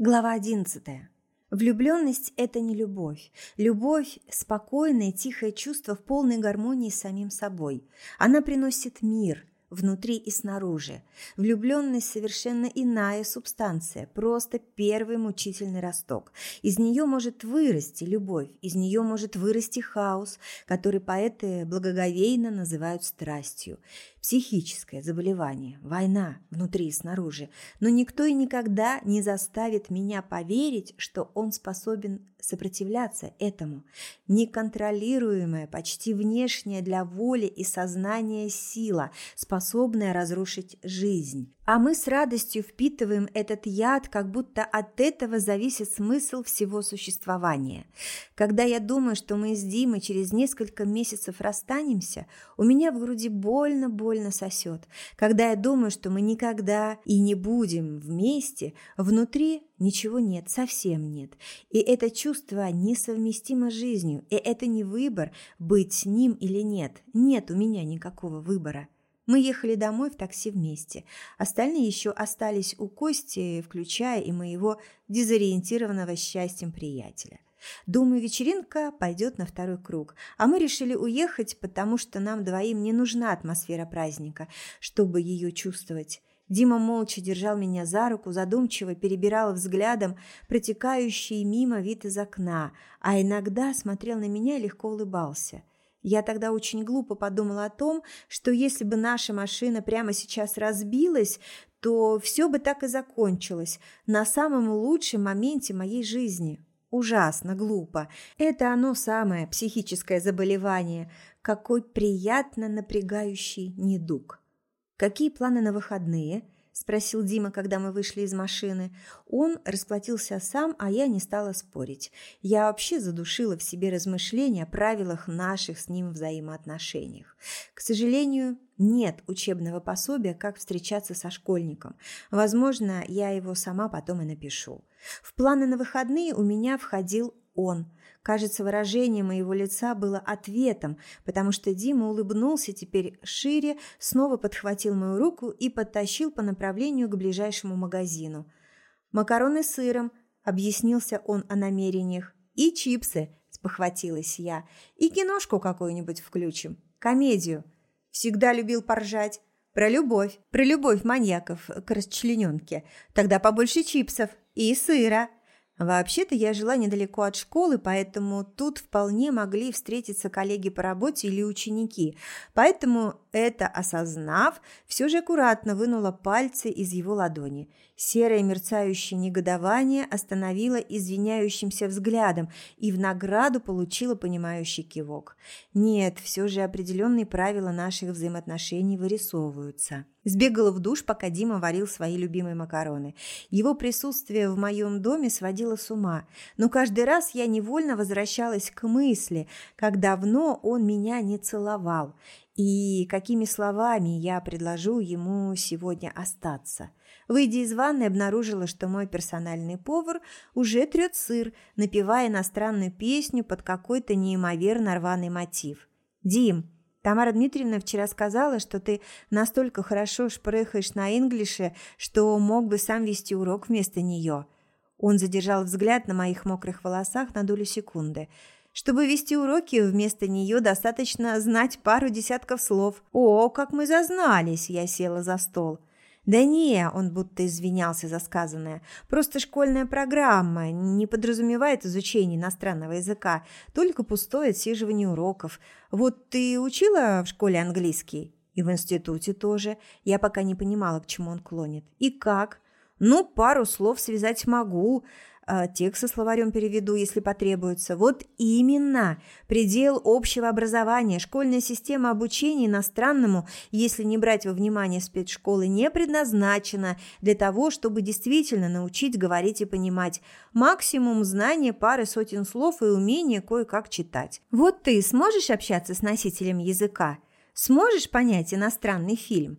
Глава 11. Влюбленность – это не любовь. Любовь – спокойное, тихое чувство в полной гармонии с самим собой. Она приносит мир – внутри и снаружи. Влюбленность совершенно иная субстанция, просто первый мучительный росток. Из нее может вырасти любовь, из нее может вырасти хаос, который поэты благоговейно называют страстью. Психическое заболевание, война внутри и снаружи. Но никто и никогда не заставит меня поверить, что он способен сопротивляться этому. Неконтролируемая, почти внешняя для воли и сознания сила, способная разрушить жизнь. А мы с радостью впитываем этот яд, как будто от этого зависит смысл всего существования. Когда я думаю, что мы с Димой через несколько месяцев расстанемся, у меня в груди больно-больно сосет. Когда я думаю, что мы никогда и не будем вместе, внутри ничего нет, совсем нет. И это чувство несовместимо с жизнью, и это не выбор, быть с ним или нет. Нет у меня никакого выбора. Мы ехали домой в такси вместе. Остальные еще остались у Кости, включая и моего дезориентированного счастьем приятеля. Думаю, вечеринка пойдет на второй круг. А мы решили уехать, потому что нам двоим не нужна атмосфера праздника, чтобы ее чувствовать. Дима молча держал меня за руку, задумчиво перебирал взглядом протекающий мимо вид из окна, а иногда смотрел на меня и легко улыбался. Я тогда очень глупо подумала о том, что если бы наша машина прямо сейчас разбилась, то все бы так и закончилось на самом лучшем моменте моей жизни. Ужасно глупо. Это оно самое психическое заболевание. Какой приятно напрягающий недуг. Какие планы на выходные? спросил Дима, когда мы вышли из машины. Он расплатился сам, а я не стала спорить. Я вообще задушила в себе размышления о правилах наших с ним взаимоотношениях. К сожалению, нет учебного пособия, как встречаться со школьником. Возможно, я его сама потом и напишу. В планы на выходные у меня входил он – Кажется, выражение моего лица было ответом, потому что Дима улыбнулся теперь шире, снова подхватил мою руку и подтащил по направлению к ближайшему магазину. «Макароны с сыром», – объяснился он о намерениях. «И чипсы», – спохватилась я. «И киношку какую-нибудь включим. Комедию. Всегда любил поржать. Про любовь. Про любовь маньяков к расчлененке. Тогда побольше чипсов. И сыра». Вообще-то я жила недалеко от школы, поэтому тут вполне могли встретиться коллеги по работе или ученики. Поэтому, это осознав, все же аккуратно вынула пальцы из его ладони. Серое мерцающее негодование остановило извиняющимся взглядом и в награду получила понимающий кивок. Нет, все же определенные правила наших взаимоотношений вырисовываются. Сбегала в душ, пока Дима варил свои любимые макароны. Его присутствие в моем доме сводило с ума, но каждый раз я невольно возвращалась к мысли, как давно он меня не целовал и какими словами я предложу ему сегодня остаться. Выйдя из ванной, обнаружила, что мой персональный повар уже трет сыр, напевая иностранную песню под какой-то неимоверно рваный мотив. «Дим, Тамара Дмитриевна вчера сказала, что ты настолько хорошо шпрехаешь на инглише, что мог бы сам вести урок вместо нее». Он задержал взгляд на моих мокрых волосах на долю секунды. Чтобы вести уроки, вместо нее достаточно знать пару десятков слов. «О, как мы зазнались!» – я села за стол. «Да не», – он будто извинялся за сказанное, – «просто школьная программа не подразумевает изучение иностранного языка, только пустое отсиживание уроков. Вот ты учила в школе английский?» «И в институте тоже. Я пока не понимала, к чему он клонит». «И как?» «Ну, пару слов связать могу. А, текст со словарем переведу, если потребуется. Вот именно предел общего образования, школьная система обучения иностранному, если не брать во внимание спецшколы, не предназначена для того, чтобы действительно научить говорить и понимать. Максимум знания пары сотен слов и умение кое-как читать. Вот ты сможешь общаться с носителем языка? Сможешь понять иностранный фильм?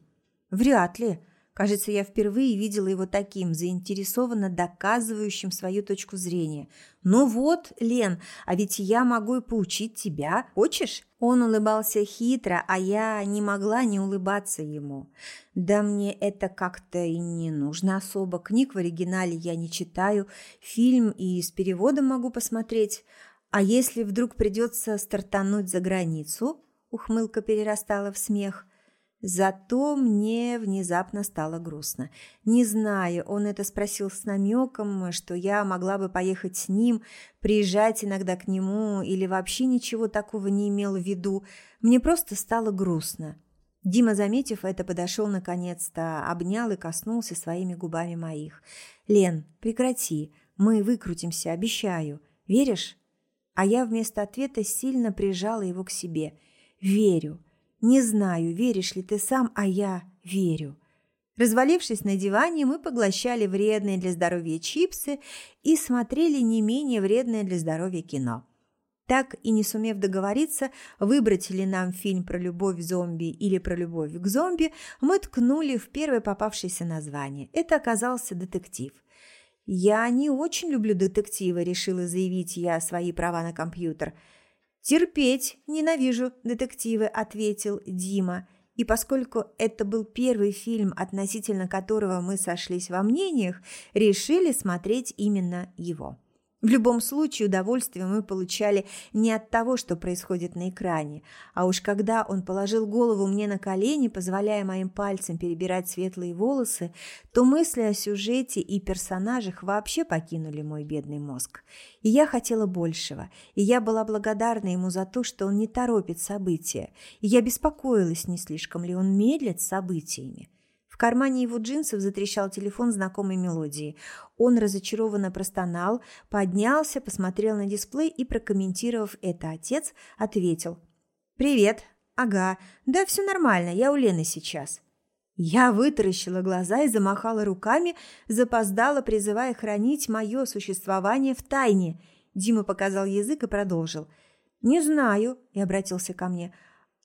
Вряд ли. Кажется, я впервые видела его таким, заинтересованно доказывающим свою точку зрения. «Ну вот, Лен, а ведь я могу и поучить тебя. Хочешь?» Он улыбался хитро, а я не могла не улыбаться ему. Да мне это как-то и не нужно особо. Книг в оригинале я не читаю, фильм и с переводом могу посмотреть. А если вдруг придется стартануть за границу? Ухмылка перерастала в смех. Зато мне внезапно стало грустно. Не знаю, он это спросил с намеком, что я могла бы поехать с ним, приезжать иногда к нему, или вообще ничего такого не имел в виду. Мне просто стало грустно. Дима, заметив это, подошел наконец-то, обнял и коснулся своими губами моих. «Лен, прекрати, мы выкрутимся, обещаю. Веришь?» А я вместо ответа сильно прижала его к себе. «Верю». Не знаю, веришь ли ты сам, а я верю. Развалившись на диване, мы поглощали вредные для здоровья чипсы и смотрели не менее вредное для здоровья кино. Так и не сумев договориться, выбрать ли нам фильм про любовь зомби или про любовь к зомби, мы ткнули в первое попавшееся название. Это оказался детектив. «Я не очень люблю детективы», – решила заявить я свои права на компьютер – «Терпеть ненавижу детективы», – ответил Дима. И поскольку это был первый фильм, относительно которого мы сошлись во мнениях, решили смотреть именно его. В любом случае удовольствие мы получали не от того, что происходит на экране, а уж когда он положил голову мне на колени, позволяя моим пальцам перебирать светлые волосы, то мысли о сюжете и персонажах вообще покинули мой бедный мозг. И я хотела большего, и я была благодарна ему за то, что он не торопит события, и я беспокоилась, не слишком ли он медлит с событиями кармане его джинсов затрещал телефон знакомой мелодии. Он разочарованно простонал, поднялся, посмотрел на дисплей и, прокомментировав это отец, ответил. «Привет. Ага. Да все нормально, я у Лены сейчас». Я вытаращила глаза и замахала руками, запоздала, призывая хранить мое существование в тайне. Дима показал язык и продолжил. «Не знаю», – и обратился ко мне.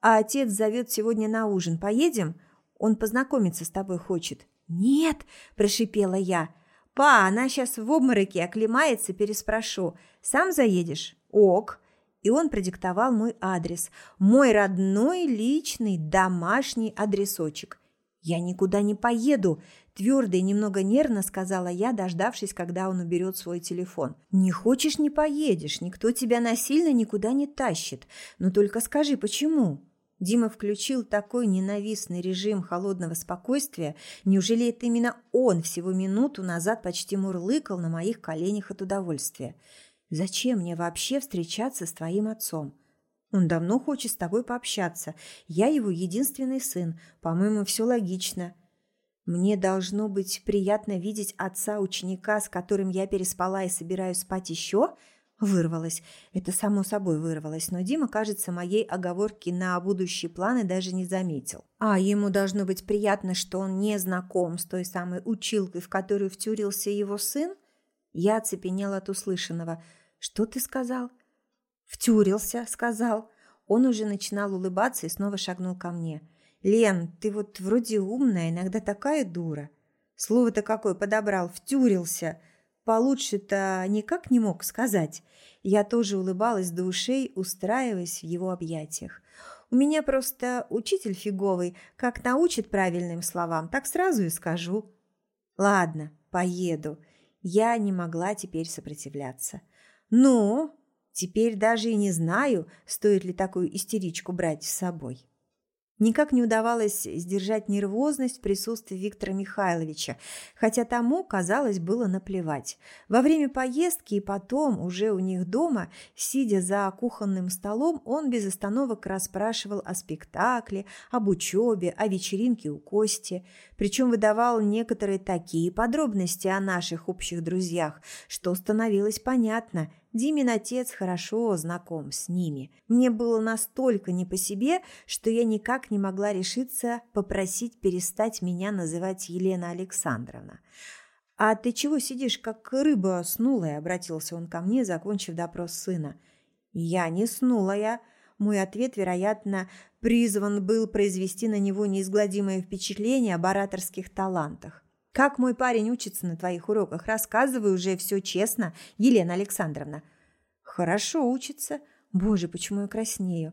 «А отец зовет сегодня на ужин. Поедем?» Он познакомиться с тобой хочет». «Нет!» – прошипела я. «Па, она сейчас в обмороке оклемается, переспрошу. Сам заедешь?» «Ок». И он продиктовал мой адрес. Мой родной, личный, домашний адресочек. «Я никуда не поеду», – твердо и немного нервно сказала я, дождавшись, когда он уберет свой телефон. «Не хочешь – не поедешь, никто тебя насильно никуда не тащит. Но только скажи, почему?» Дима включил такой ненавистный режим холодного спокойствия. Неужели это именно он всего минуту назад почти мурлыкал на моих коленях от удовольствия? Зачем мне вообще встречаться с твоим отцом? Он давно хочет с тобой пообщаться. Я его единственный сын. По-моему, все логично. Мне должно быть приятно видеть отца ученика, с которым я переспала и собираюсь спать еще – Вырвалось. Это само собой вырвалось, но Дима, кажется, моей оговорки на будущие планы даже не заметил. А ему должно быть приятно, что он не знаком с той самой училкой, в которую втюрился его сын? Я оцепенела от услышанного. «Что ты сказал?» «Втюрился», — сказал. Он уже начинал улыбаться и снова шагнул ко мне. «Лен, ты вот вроде умная, иногда такая дура». Слово-то какое подобрал, втюрился. Получше-то никак не мог сказать. Я тоже улыбалась до ушей, устраиваясь в его объятиях. У меня просто учитель фиговый, как научит правильным словам, так сразу и скажу. Ладно, поеду. Я не могла теперь сопротивляться. Ну, теперь даже и не знаю, стоит ли такую истеричку брать с собой. Никак не удавалось сдержать нервозность в присутствии Виктора Михайловича, хотя тому, казалось, было наплевать. Во время поездки и потом, уже у них дома, сидя за кухонным столом, он без остановок расспрашивал о спектакле, об учебе, о вечеринке у Кости. Причем выдавал некоторые такие подробности о наших общих друзьях, что становилось понятно – Димин отец хорошо знаком с ними. Мне было настолько не по себе, что я никак не могла решиться попросить перестать меня называть Елена Александровна. «А ты чего сидишь, как рыба снулая?» – обратился он ко мне, закончив допрос сына. «Я не снулая. Мой ответ, вероятно, призван был произвести на него неизгладимое впечатление об ораторских талантах. «Как мой парень учится на твоих уроках? Рассказывай уже все честно, Елена Александровна». «Хорошо учится. Боже, почему я краснею?»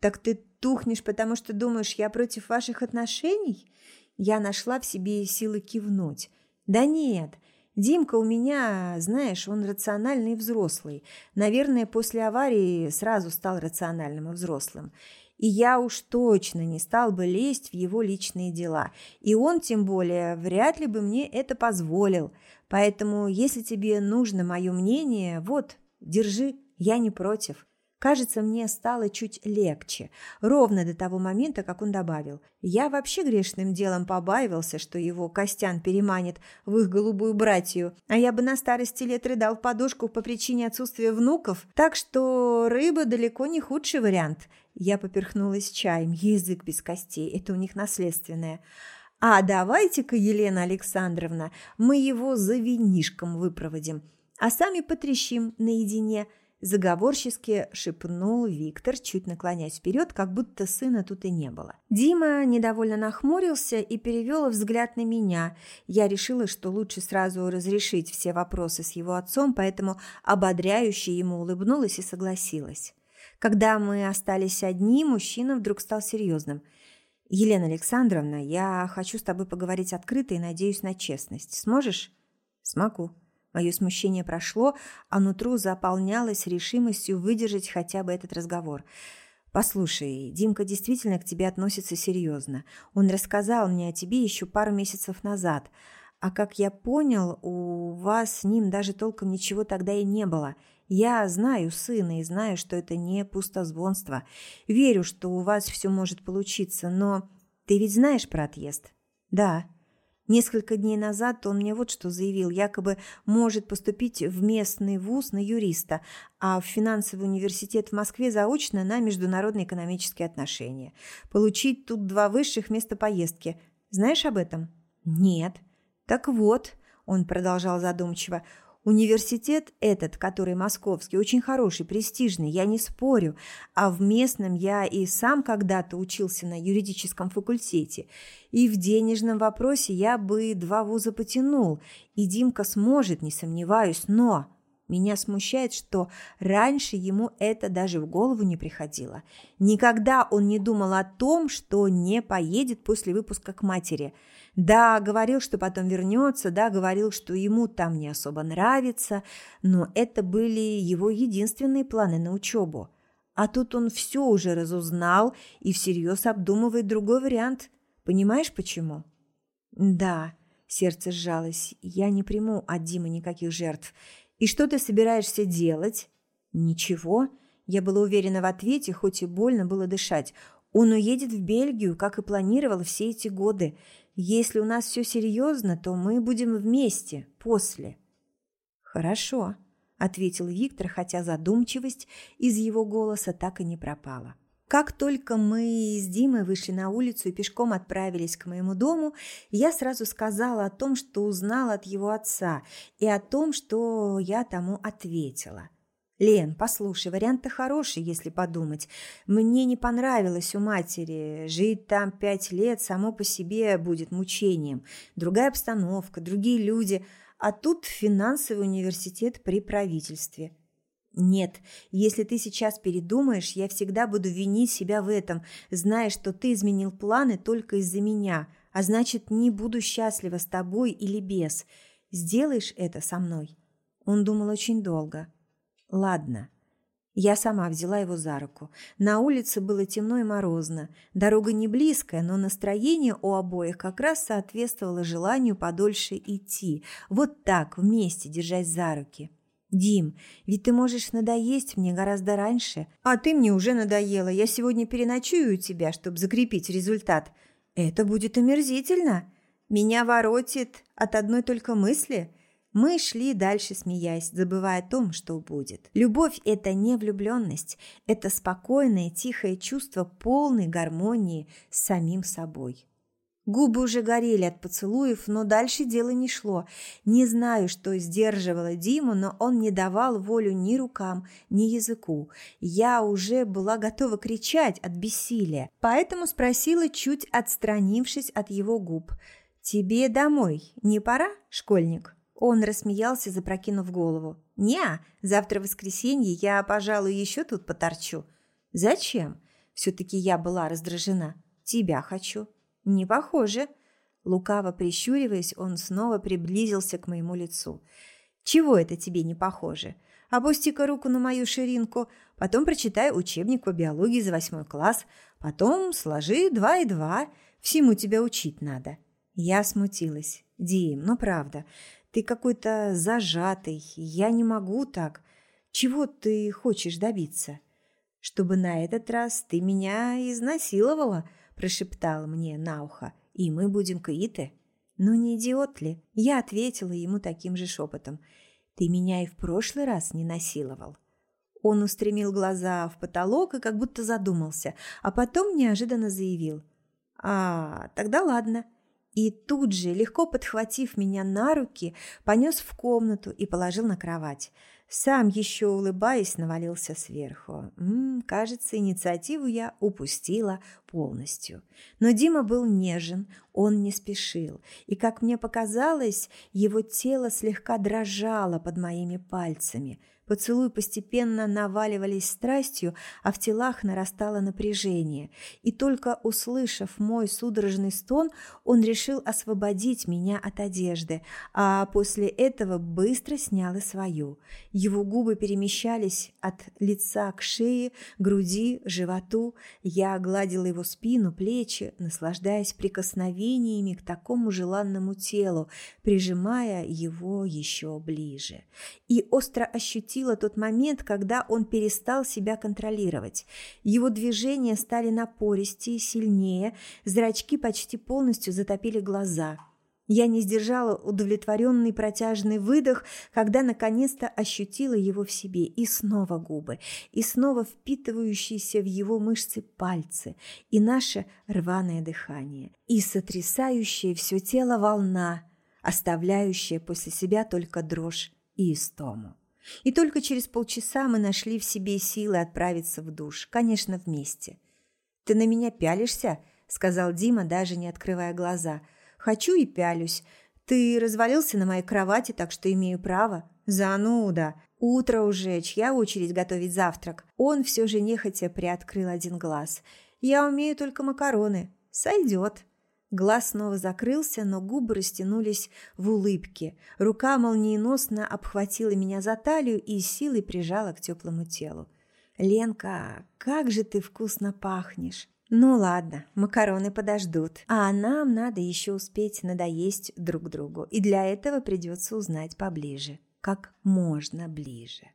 «Так ты тухнешь, потому что думаешь, я против ваших отношений?» Я нашла в себе силы кивнуть. «Да нет, Димка у меня, знаешь, он рациональный и взрослый. Наверное, после аварии сразу стал рациональным и взрослым. И я уж точно не стал бы лезть в его личные дела. И он, тем более, вряд ли бы мне это позволил. Поэтому, если тебе нужно мое мнение, вот, держи, я не против. Кажется, мне стало чуть легче, ровно до того момента, как он добавил. Я вообще грешным делом побаивался, что его Костян переманит в их голубую братью, а я бы на старости лет рыдал в подушку по причине отсутствия внуков, так что рыба далеко не худший вариант. Я поперхнулась чаем, язык без костей, это у них наследственное. А давайте-ка, Елена Александровна, мы его за винишком выпроводим, а сами потрещим наедине – Заговорчески шепнул Виктор, чуть наклоняясь вперед, как будто сына тут и не было. Дима недовольно нахмурился и перевел взгляд на меня. Я решила, что лучше сразу разрешить все вопросы с его отцом, поэтому ободряюще ему улыбнулась и согласилась. Когда мы остались одни, мужчина вдруг стал серьезным. «Елена Александровна, я хочу с тобой поговорить открыто и надеюсь на честность. Сможешь?» «Смогу», Мое смущение прошло, а нутро заполнялось решимостью выдержать хотя бы этот разговор. «Послушай, Димка действительно к тебе относится серьезно. Он рассказал мне о тебе еще пару месяцев назад. А как я понял, у вас с ним даже толком ничего тогда и не было. Я знаю сына и знаю, что это не пустозвонство. Верю, что у вас все может получиться, но ты ведь знаешь про отъезд?» «Да», Несколько дней назад он мне вот что заявил, якобы может поступить в местный вуз на юриста, а в финансовый университет в Москве заочно на международные экономические отношения. Получить тут два высших места поездки. Знаешь об этом? Нет. Так вот, он продолжал задумчиво, Университет этот, который московский, очень хороший, престижный, я не спорю. А в местном я и сам когда-то учился на юридическом факультете. И в денежном вопросе я бы два вуза потянул. И Димка сможет, не сомневаюсь, но... Меня смущает, что раньше ему это даже в голову не приходило. Никогда он не думал о том, что не поедет после выпуска к матери – да, говорил, что потом вернется, да, говорил, что ему там не особо нравится, но это были его единственные планы на учебу. А тут он все уже разузнал и всерьез обдумывает другой вариант. Понимаешь, почему? Да, сердце сжалось. Я не приму от Димы никаких жертв. И что ты собираешься делать? Ничего. Я была уверена в ответе, хоть и больно было дышать. Он уедет в Бельгию, как и планировал все эти годы. Если у нас все серьезно, то мы будем вместе, после». «Хорошо», – ответил Виктор, хотя задумчивость из его голоса так и не пропала. Как только мы с Димой вышли на улицу и пешком отправились к моему дому, я сразу сказала о том, что узнала от его отца, и о том, что я тому ответила. Лен, послушай, вариант-то хороший, если подумать. Мне не понравилось у матери. Жить там пять лет само по себе будет мучением. Другая обстановка, другие люди. А тут финансовый университет при правительстве. Нет, если ты сейчас передумаешь, я всегда буду винить себя в этом, зная, что ты изменил планы только из-за меня, а значит, не буду счастлива с тобой или без. Сделаешь это со мной?» Он думал очень долго. Ладно. Я сама взяла его за руку. На улице было темно и морозно. Дорога не близкая, но настроение у обоих как раз соответствовало желанию подольше идти. Вот так, вместе, держась за руки. «Дим, ведь ты можешь надоесть мне гораздо раньше. А ты мне уже надоела. Я сегодня переночую у тебя, чтобы закрепить результат. Это будет омерзительно. Меня воротит от одной только мысли». Мы шли дальше, смеясь, забывая о том, что будет. Любовь – это не влюбленность, это спокойное, тихое чувство полной гармонии с самим собой. Губы уже горели от поцелуев, но дальше дело не шло. Не знаю, что сдерживало Диму, но он не давал волю ни рукам, ни языку. Я уже была готова кричать от бессилия, поэтому спросила, чуть отстранившись от его губ. «Тебе домой не пора, школьник?» Он рассмеялся, запрокинув голову. «Не, завтра воскресенье, я, пожалуй, еще тут поторчу». «Зачем?» Все-таки я была раздражена. «Тебя хочу». «Не похоже». Лукаво прищуриваясь, он снова приблизился к моему лицу. «Чего это тебе не похоже? Опусти-ка руку на мою ширинку, потом прочитай учебник по биологии за восьмой класс, потом сложи два и два. Всему тебя учить надо». Я смутилась. «Дим, ну правда, ты какой-то зажатый, я не могу так. Чего ты хочешь добиться?» «Чтобы на этот раз ты меня изнасиловала», прошептал мне на ухо, и мы будем квиты. Ну не идиот ли? Я ответила ему таким же шепотом. Ты меня и в прошлый раз не насиловал. Он устремил глаза в потолок и как будто задумался, а потом неожиданно заявил. «А, тогда ладно». И тут же, легко подхватив меня на руки, понес в комнату и положил на кровать – сам еще улыбаясь, навалился сверху. М кажется, инициативу я упустила полностью. Но Дима был нежен, он не спешил, и, как мне показалось, его тело слегка дрожало под моими пальцами – Поцелуи постепенно наваливались страстью, а в телах нарастало напряжение. И только услышав мой судорожный стон, он решил освободить меня от одежды, а после этого быстро снял и свою. Его губы перемещались от лица к шее, груди, животу. Я гладила его спину, плечи, наслаждаясь прикосновениями к такому желанному телу, прижимая его еще ближе. И остро ощутила, тот момент, когда он перестал себя контролировать. Его движения стали напористее, сильнее, зрачки почти полностью затопили глаза. Я не сдержала удовлетворенный протяжный выдох, когда наконец-то ощутила его в себе. И снова губы, и снова впитывающиеся в его мышцы пальцы, и наше рваное дыхание, и сотрясающая все тело волна, оставляющая после себя только дрожь и истому. И только через полчаса мы нашли в себе силы отправиться в душ, конечно, вместе. «Ты на меня пялишься?» – сказал Дима, даже не открывая глаза. «Хочу и пялюсь. Ты развалился на моей кровати, так что имею право». «Зануда! Утро уже, чья очередь готовить завтрак?» Он все же нехотя приоткрыл один глаз. «Я умею только макароны. Сойдет». Глаз снова закрылся, но губы растянулись в улыбке. Рука молниеносно обхватила меня за талию и силой прижала к теплому телу. «Ленка, как же ты вкусно пахнешь!» «Ну ладно, макароны подождут, а нам надо еще успеть надоесть друг другу, и для этого придется узнать поближе, как можно ближе».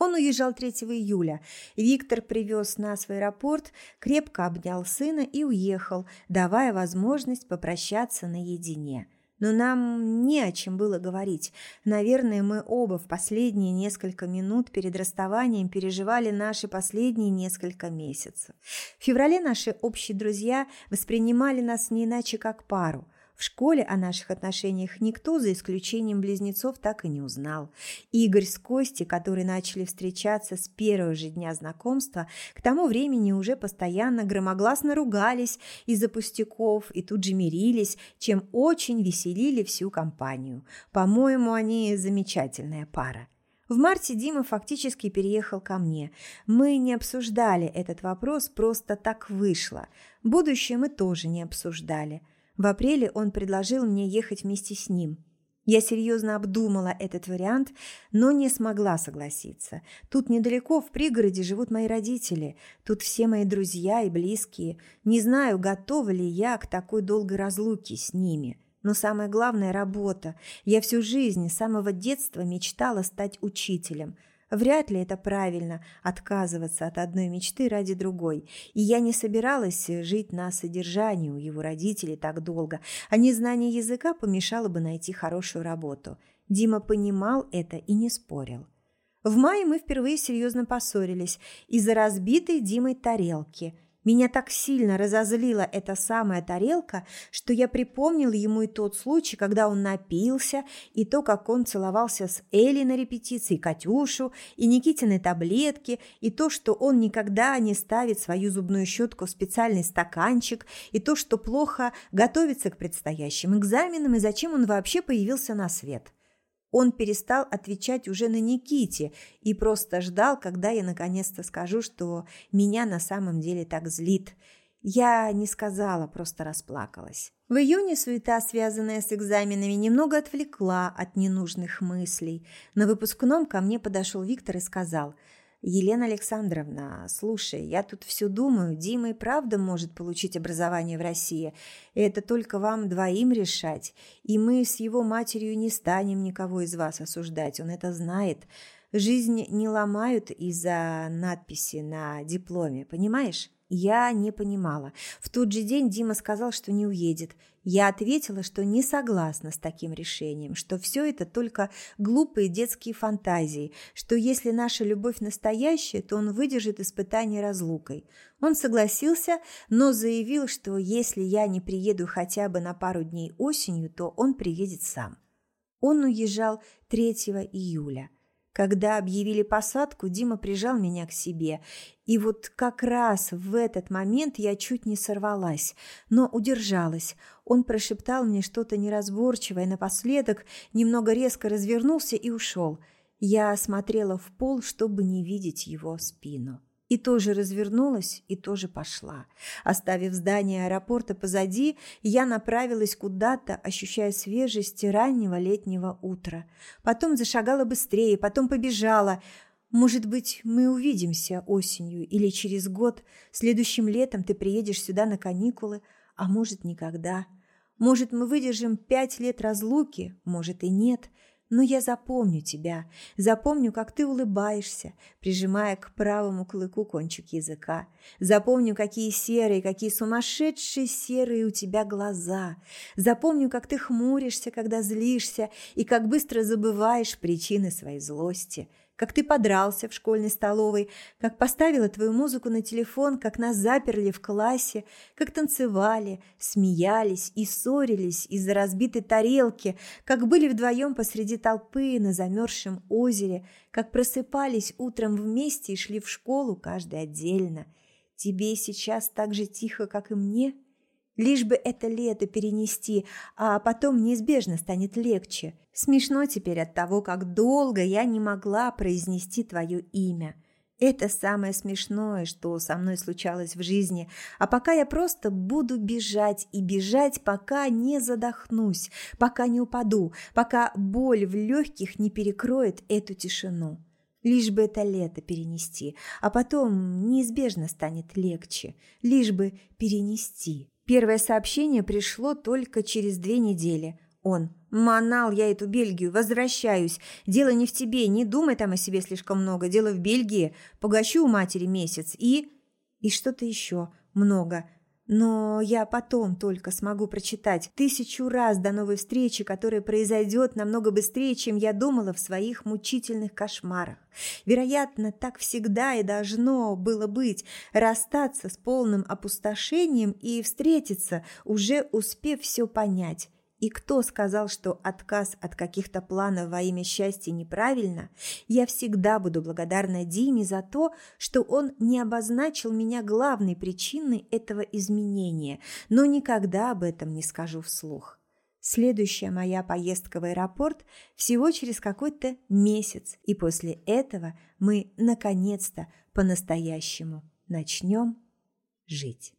Он уезжал 3 июля. Виктор привез нас в аэропорт, крепко обнял сына и уехал, давая возможность попрощаться наедине. Но нам не о чем было говорить. Наверное, мы оба в последние несколько минут перед расставанием переживали наши последние несколько месяцев. В феврале наши общие друзья воспринимали нас не иначе как пару – в школе о наших отношениях никто, за исключением близнецов, так и не узнал. Игорь с Костей, которые начали встречаться с первого же дня знакомства, к тому времени уже постоянно громогласно ругались из-за пустяков и тут же мирились, чем очень веселили всю компанию. По-моему, они замечательная пара. В марте Дима фактически переехал ко мне. Мы не обсуждали этот вопрос, просто так вышло. Будущее мы тоже не обсуждали. В апреле он предложил мне ехать вместе с ним. Я серьезно обдумала этот вариант, но не смогла согласиться. Тут недалеко, в пригороде, живут мои родители. Тут все мои друзья и близкие. Не знаю, готова ли я к такой долгой разлуке с ними. Но самое главное – работа. Я всю жизнь, с самого детства мечтала стать учителем – Вряд ли это правильно – отказываться от одной мечты ради другой. И я не собиралась жить на содержании у его родителей так долго, а незнание языка помешало бы найти хорошую работу. Дима понимал это и не спорил. В мае мы впервые серьезно поссорились из-за разбитой Димой тарелки. Меня так сильно разозлила эта самая тарелка, что я припомнил ему и тот случай, когда он напился, и то, как он целовался с Элей на репетиции, и Катюшу, и Никитины таблетки, и то, что он никогда не ставит свою зубную щетку в специальный стаканчик, и то, что плохо готовится к предстоящим экзаменам, и зачем он вообще появился на свет. Он перестал отвечать уже на Никите и просто ждал, когда я наконец-то скажу, что меня на самом деле так злит. Я не сказала, просто расплакалась. В июне суета, связанная с экзаменами, немного отвлекла от ненужных мыслей. На выпускном ко мне подошел Виктор и сказал – «Елена Александровна, слушай, я тут все думаю, Дима и правда может получить образование в России. Это только вам двоим решать, и мы с его матерью не станем никого из вас осуждать, он это знает. Жизнь не ломают из-за надписи на дипломе, понимаешь?» Я не понимала. В тот же день Дима сказал, что не уедет. Я ответила, что не согласна с таким решением, что все это только глупые детские фантазии, что если наша любовь настоящая, то он выдержит испытание разлукой. Он согласился, но заявил, что если я не приеду хотя бы на пару дней осенью, то он приедет сам. Он уезжал 3 июля. Когда объявили посадку, Дима прижал меня к себе, и вот как раз в этот момент я чуть не сорвалась, но удержалась. Он прошептал мне что-то неразборчивое, напоследок немного резко развернулся и ушел. Я смотрела в пол, чтобы не видеть его спину. И тоже развернулась, и тоже пошла. Оставив здание аэропорта позади, я направилась куда-то, ощущая свежесть раннего летнего утра. Потом зашагала быстрее, потом побежала. Может быть, мы увидимся осенью или через год. Следующим летом ты приедешь сюда на каникулы, а может, никогда. Может, мы выдержим пять лет разлуки, может и нет – но я запомню тебя, запомню, как ты улыбаешься, прижимая к правому клыку кончик языка. Запомню, какие серые, какие сумасшедшие серые у тебя глаза. Запомню, как ты хмуришься, когда злишься, и как быстро забываешь причины своей злости как ты подрался в школьной столовой, как поставила твою музыку на телефон, как нас заперли в классе, как танцевали, смеялись и ссорились из-за разбитой тарелки, как были вдвоем посреди толпы на замерзшем озере, как просыпались утром вместе и шли в школу каждый отдельно. Тебе сейчас так же тихо, как и мне?» Лишь бы это лето перенести, а потом неизбежно станет легче. Смешно теперь от того, как долго я не могла произнести твое имя. Это самое смешное, что со мной случалось в жизни. А пока я просто буду бежать и бежать, пока не задохнусь, пока не упаду, пока боль в легких не перекроет эту тишину. Лишь бы это лето перенести, а потом неизбежно станет легче. Лишь бы перенести. Первое сообщение пришло только через две недели. Он. «Манал я эту Бельгию, возвращаюсь. Дело не в тебе, не думай там о себе слишком много. Дело в Бельгии. Погощу у матери месяц и...» И что-то еще. Много. Но я потом только смогу прочитать тысячу раз до новой встречи, которая произойдет намного быстрее, чем я думала в своих мучительных кошмарах. Вероятно, так всегда и должно было быть – расстаться с полным опустошением и встретиться, уже успев все понять. И кто сказал, что отказ от каких-то планов во имя счастья неправильно, я всегда буду благодарна Диме за то, что он не обозначил меня главной причиной этого изменения, но никогда об этом не скажу вслух. Следующая моя поездка в аэропорт всего через какой-то месяц, и после этого мы наконец-то по-настоящему начнем жить.